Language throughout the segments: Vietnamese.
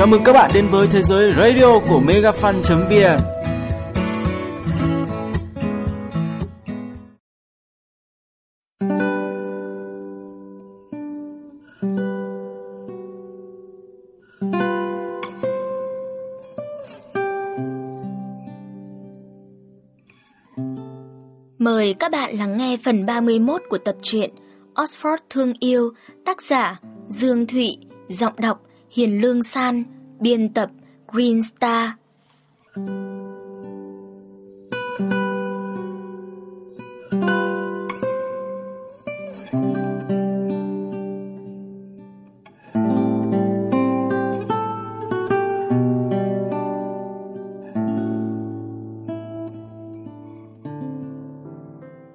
Chào mừng các bạn đến với thế giới radio của megafan.vn Mời các bạn lắng nghe phần 31 của tập truyện Oxford Thương Yêu, tác giả Dương Thụy, giọng đọc Hiền Lương San, biên tập Green Star.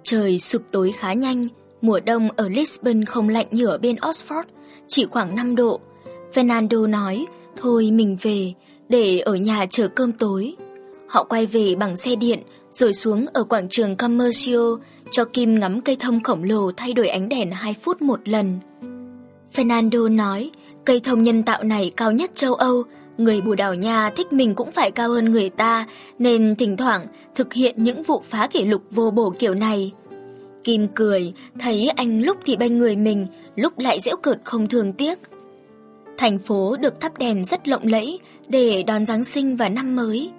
Trời sụp tối khá nhanh, mùa đông ở Lisbon không lạnh như ở bên Oxford, chỉ khoảng 5 độ. Fernando nói, thôi mình về, để ở nhà chờ cơm tối. Họ quay về bằng xe điện, rồi xuống ở quảng trường Commercio, cho Kim ngắm cây thông khổng lồ thay đổi ánh đèn 2 phút một lần. Fernando nói, cây thông nhân tạo này cao nhất châu Âu, người Bồ Đào Nha thích mình cũng phải cao hơn người ta, nên thỉnh thoảng thực hiện những vụ phá kỷ lục vô bổ kiểu này. Kim cười, thấy anh lúc thì bên người mình, lúc lại dễu cợt không thường tiếc. Thành phố được thắp đèn rất lộng lẫy để đón Giáng sinh và năm mới.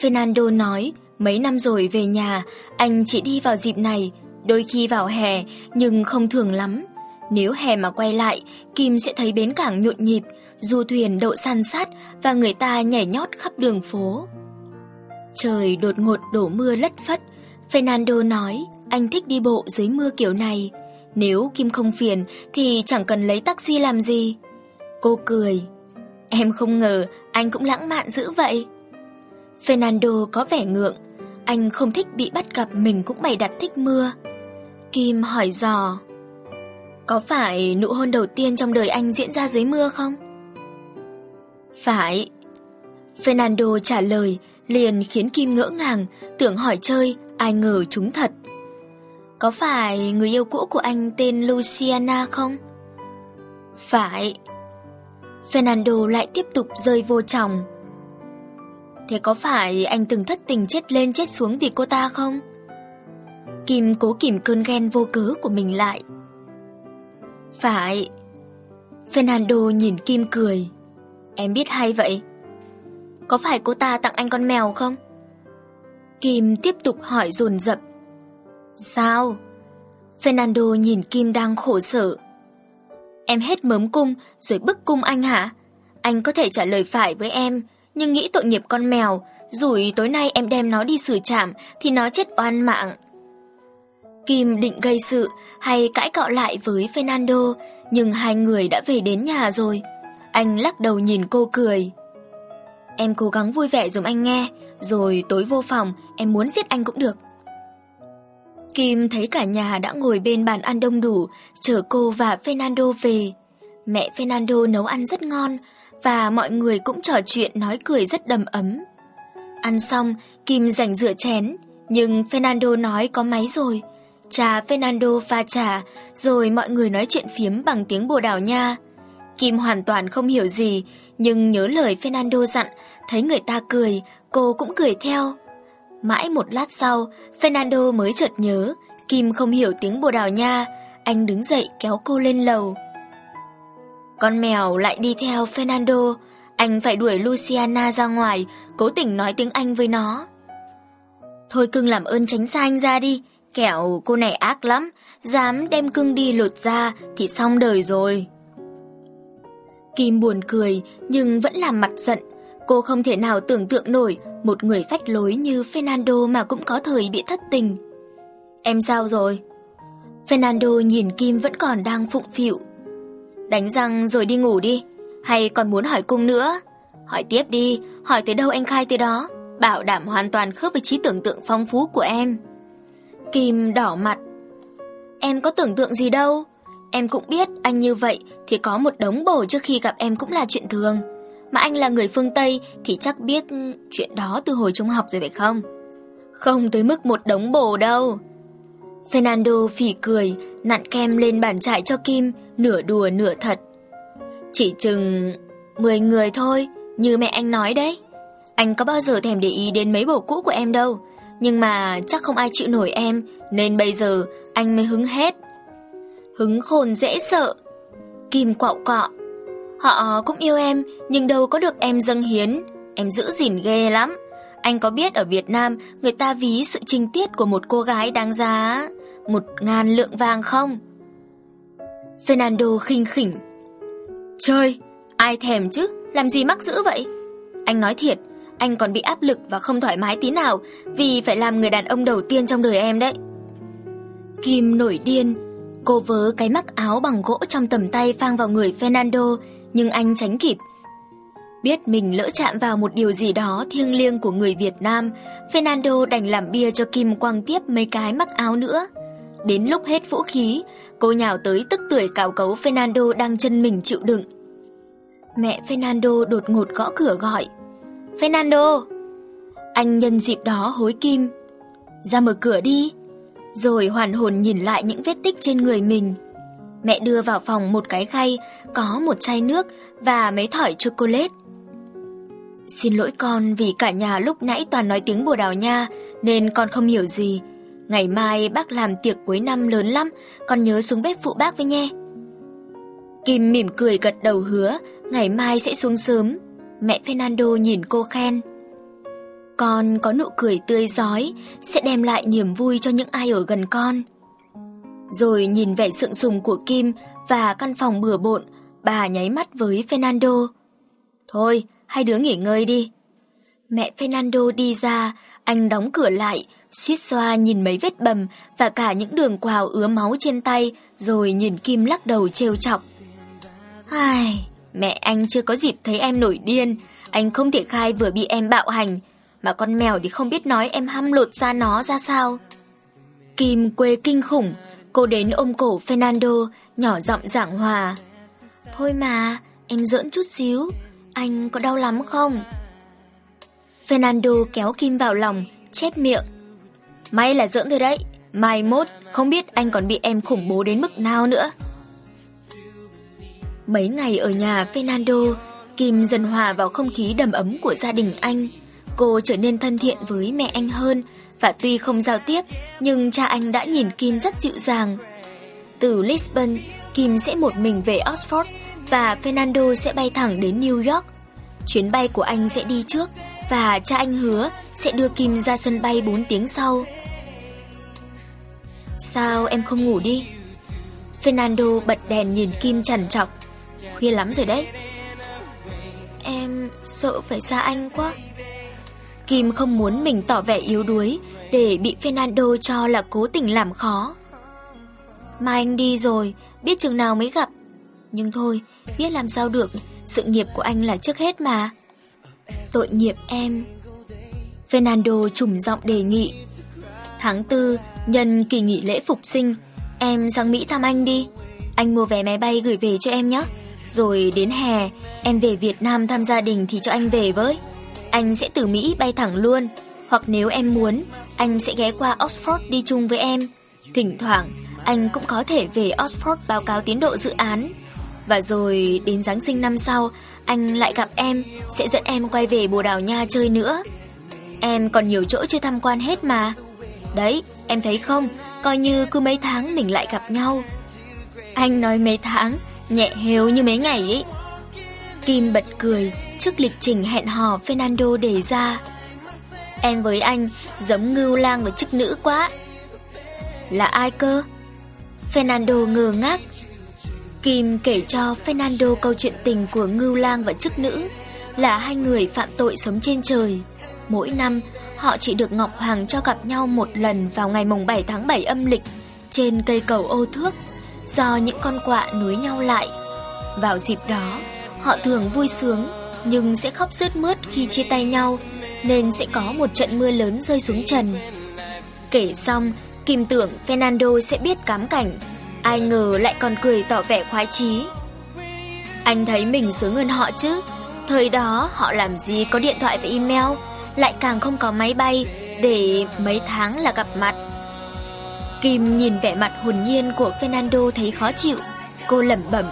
Fernando nói, mấy năm rồi về nhà, anh chỉ đi vào dịp này, đôi khi vào hè, nhưng không thường lắm. Nếu hè mà quay lại, Kim sẽ thấy bến cảng nhộn nhịp, du thuyền đậu san sát và người ta nhảy nhót khắp đường phố. Trời đột ngột đổ mưa lất phất, Fernando nói anh thích đi bộ dưới mưa kiểu này. Nếu Kim không phiền thì chẳng cần lấy taxi làm gì. Cô cười. Em không ngờ anh cũng lãng mạn dữ vậy. Fernando có vẻ ngượng. Anh không thích bị bắt gặp mình cũng bày đặt thích mưa. Kim hỏi dò. Có phải nụ hôn đầu tiên trong đời anh diễn ra dưới mưa không? Phải. Fernando trả lời liền khiến Kim ngỡ ngàng, tưởng hỏi chơi, ai ngờ chúng thật. Có phải người yêu cũ của anh tên Luciana không? Phải. Fernando lại tiếp tục rơi vô chồng. Thế có phải anh từng thất tình chết lên chết xuống vì cô ta không? Kim cố kìm cơn ghen vô cớ của mình lại. Phải. Fernando nhìn Kim cười. Em biết hay vậy. Có phải cô ta tặng anh con mèo không? Kim tiếp tục hỏi dồn dập. Sao? Fernando nhìn Kim đang khổ sở. Em hết mớm cung rồi bức cung anh hả? Anh có thể trả lời phải với em, nhưng nghĩ tội nghiệp con mèo, rủi tối nay em đem nó đi xử trảm thì nó chết oan mạng. Kim định gây sự hay cãi cọ lại với Fernando, nhưng hai người đã về đến nhà rồi. Anh lắc đầu nhìn cô cười. Em cố gắng vui vẻ dùm anh nghe, rồi tối vô phòng em muốn giết anh cũng được. Kim thấy cả nhà đã ngồi bên bàn ăn đông đủ, chờ cô và Fernando về. Mẹ Fernando nấu ăn rất ngon và mọi người cũng trò chuyện nói cười rất đầm ấm. Ăn xong, Kim rảnh rửa chén, nhưng Fernando nói có máy rồi. Cha Fernando pha trà, rồi mọi người nói chuyện phiếm bằng tiếng Bồ Đào Nha. Kim hoàn toàn không hiểu gì, nhưng nhớ lời Fernando dặn, thấy người ta cười, cô cũng cười theo. Mãi một lát sau, Fernando mới chợt nhớ, Kim không hiểu tiếng Bồ Đào Nha, anh đứng dậy kéo cô lên lầu. Con mèo lại đi theo Fernando, anh phải đuổi Luciana ra ngoài, cố tình nói tiếng Anh với nó. Thôi cưng làm ơn tránh xa anh ra đi, kẻo cô này ác lắm, dám đem cưng đi lột ra thì xong đời rồi. Kim buồn cười nhưng vẫn làm mặt giận, cô không thể nào tưởng tượng nổi một người phách lối như Fernando mà cũng có thời bị thất tình. Em sao rồi? Fernando nhìn Kim vẫn còn đang phụng phịu. Đánh răng rồi đi ngủ đi, hay còn muốn hỏi cung nữa? Hỏi tiếp đi, hỏi tới đâu anh khai tới đó, bảo đảm hoàn toàn khớp với trí tưởng tượng phong phú của em. Kim đỏ mặt. Em có tưởng tượng gì đâu, em cũng biết anh như vậy thì có một đống bổ trước khi gặp em cũng là chuyện thường. Mà anh là người phương Tây thì chắc biết chuyện đó từ hồi trung học rồi phải không? Không tới mức một đống bồ đâu. Fernando phỉ cười, nặn kem lên bàn trải cho Kim, nửa đùa nửa thật. Chỉ chừng 10 người thôi, Như mẹ anh nói đấy, anh có bao giờ thèm để ý đến mấy bồ cũ của em đâu. Nhưng mà chắc không ai chịu nổi em, nên bây giờ anh mới hứng hết. Hứng khôn dễ sợ. Kim quạo cọ. Họ cũng yêu em, nhưng đâu có được em dâng hiến. Em giữ gìn ghê lắm. Anh có biết ở Việt Nam người ta ví sự trinh tiết của một cô gái đáng giá một ngàn lượng vàng không? Fernando khinh khỉnh. Trời, ai thèm chứ, làm gì mắc dữ vậy? Anh nói thiệt, anh còn bị áp lực và không thoải mái tí nào vì phải làm người đàn ông đầu tiên trong đời em đấy. Kim nổi điên, cô vớ cái mắc áo bằng gỗ trong tầm tay phang vào người Fernando, nhưng anh tránh kịp. Biết mình lỡ chạm vào một điều gì đó thiêng liêng của người Việt Nam, Fernando đành làm bia cho Kim quăng tiếp mấy cái mắc áo nữa. Đến lúc hết vũ khí, cô nhào tới tức tuổi cào cấu Fernando đang chân mình chịu đựng. Mẹ Fernando đột ngột gõ cửa gọi. Fernando! Anh nhân dịp đó hối Kim. Ra mở cửa đi. Rồi hoàn hồn nhìn lại những vết tích trên người mình. Mẹ đưa vào phòng một cái khay, có một chai nước và mấy thỏi chocolate. Xin lỗi con vì cả nhà lúc nãy toàn nói tiếng Bồ Đào Nha nên con không hiểu gì. Ngày mai bác làm tiệc cuối năm lớn lắm, con nhớ xuống bếp phụ bác với nhé. Kim mỉm cười gật đầu hứa, ngày mai sẽ xuống sớm. Mẹ Fernando nhìn cô khen. Con có nụ cười tươi giói, sẽ đem lại niềm vui cho những ai ở gần con. Rồi nhìn vẻ sượng sùng của Kim và căn phòng bừa bộn, bà nháy mắt với Fernando. Thôi, hai đứa nghỉ ngơi đi. Mẹ Fernando đi ra, anh đóng cửa lại, suýt xoa nhìn mấy vết bầm và cả những đường quào ứa máu trên tay, rồi nhìn Kim lắc đầu trêu chọc. Ai, mẹ anh chưa có dịp thấy em nổi điên, anh không thể khai vừa bị em bạo hành, mà con mèo thì không biết nói em hăm lột ra nó ra sao. Kim quê kinh khủng, cô đến ôm cổ Fernando, nhỏ giọng giảng hòa. Thôi mà, em giỡn chút xíu, anh có đau lắm không? Fernando kéo Kim vào lòng, chép miệng. May là giỡn thôi đấy, mai mốt không biết anh còn bị em khủng bố đến mức nào nữa. Mấy ngày ở nhà Fernando, Kim dần hòa vào không khí đầm ấm của gia đình anh. Cô trở nên thân thiện với mẹ anh hơn và tuy không giao tiếp, nhưng cha anh đã nhìn Kim rất dịu dàng. Từ Lisbon, Kim sẽ một mình về Oxford và Fernando sẽ bay thẳng đến New York. Chuyến bay của anh sẽ đi trước và cha anh hứa sẽ đưa Kim ra sân bay 4 tiếng sau. Sao em không ngủ đi? Fernando bật đèn nhìn Kim chằn trọc. Khuya lắm rồi đấy. Em sợ phải xa anh quá. Kim không muốn mình tỏ vẻ yếu đuối để bị Fernando cho là cố tình làm khó. Mai anh đi rồi, biết chừng nào mới gặp. Nhưng thôi, biết làm sao được, sự nghiệp của anh là trước hết mà. Tội nghiệp em. Fernando trùng giọng đề nghị. Tháng 4, nhân kỳ nghỉ lễ phục sinh, em sang Mỹ thăm anh đi. Anh mua vé máy bay gửi về cho em nhé. Rồi đến hè, em về Việt Nam thăm gia đình thì cho anh về với. Anh sẽ từ Mỹ bay thẳng luôn. Hoặc nếu em muốn, anh sẽ ghé qua Oxford đi chung với em. Thỉnh thoảng, anh cũng có thể về Oxford báo cáo tiến độ dự án. Và rồi đến Giáng sinh năm sau, anh lại gặp em, sẽ dẫn em quay về Bồ Đào Nha chơi nữa. Em còn nhiều chỗ chưa tham quan hết mà. Đấy, em thấy không, coi như cứ mấy tháng mình lại gặp nhau. Anh nói mấy tháng, nhẹ hều như mấy ngày ấy. Kim bật cười trước lịch trình hẹn hò Fernando đề ra. Em với anh giống ngưu lang và chức nữ quá. Là ai cơ? Fernando ngơ ngác. Kim kể cho Fernando câu chuyện tình của ngưu lang và chức nữ là hai người phạm tội sống trên trời. Mỗi năm, họ chỉ được Ngọc Hoàng cho gặp nhau một lần vào ngày mùng 7 tháng 7 âm lịch trên cây cầu ô thước do những con quạ nối nhau lại. Vào dịp đó, họ thường vui sướng nhưng sẽ khóc rớt mướt khi chia tay nhau nên sẽ có một trận mưa lớn rơi xuống trần. Kể xong, Kim tưởng Fernando sẽ biết cám cảnh, ai ngờ lại còn cười tỏ vẻ khoái chí. Anh thấy mình sướng hơn họ chứ, thời đó họ làm gì có điện thoại và email, lại càng không có máy bay để mấy tháng là gặp mặt. Kim nhìn vẻ mặt hồn nhiên của Fernando thấy khó chịu, cô lẩm bẩm.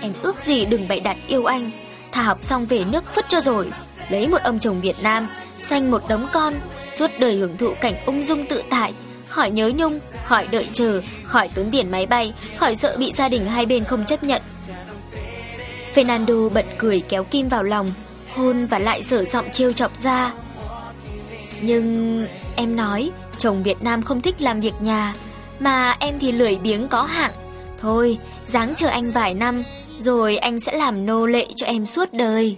Em ước gì đừng bày đặt yêu anh, thà học xong về nước phất cho rồi, lấy một ông chồng Việt Nam, sanh một đống con, suốt đời hưởng thụ cảnh ung dung tự tại, khỏi nhớ nhung, khỏi đợi chờ, khỏi tốn tiền máy bay, khỏi sợ bị gia đình hai bên không chấp nhận. Fernando bật cười kéo Kim vào lòng, hôn và lại sở giọng trêu chọc ra. Nhưng em nói, chồng Việt Nam không thích làm việc nhà, mà em thì lười biếng có hạng. Thôi, dáng chờ anh vài năm, rồi anh sẽ làm nô lệ cho em suốt đời.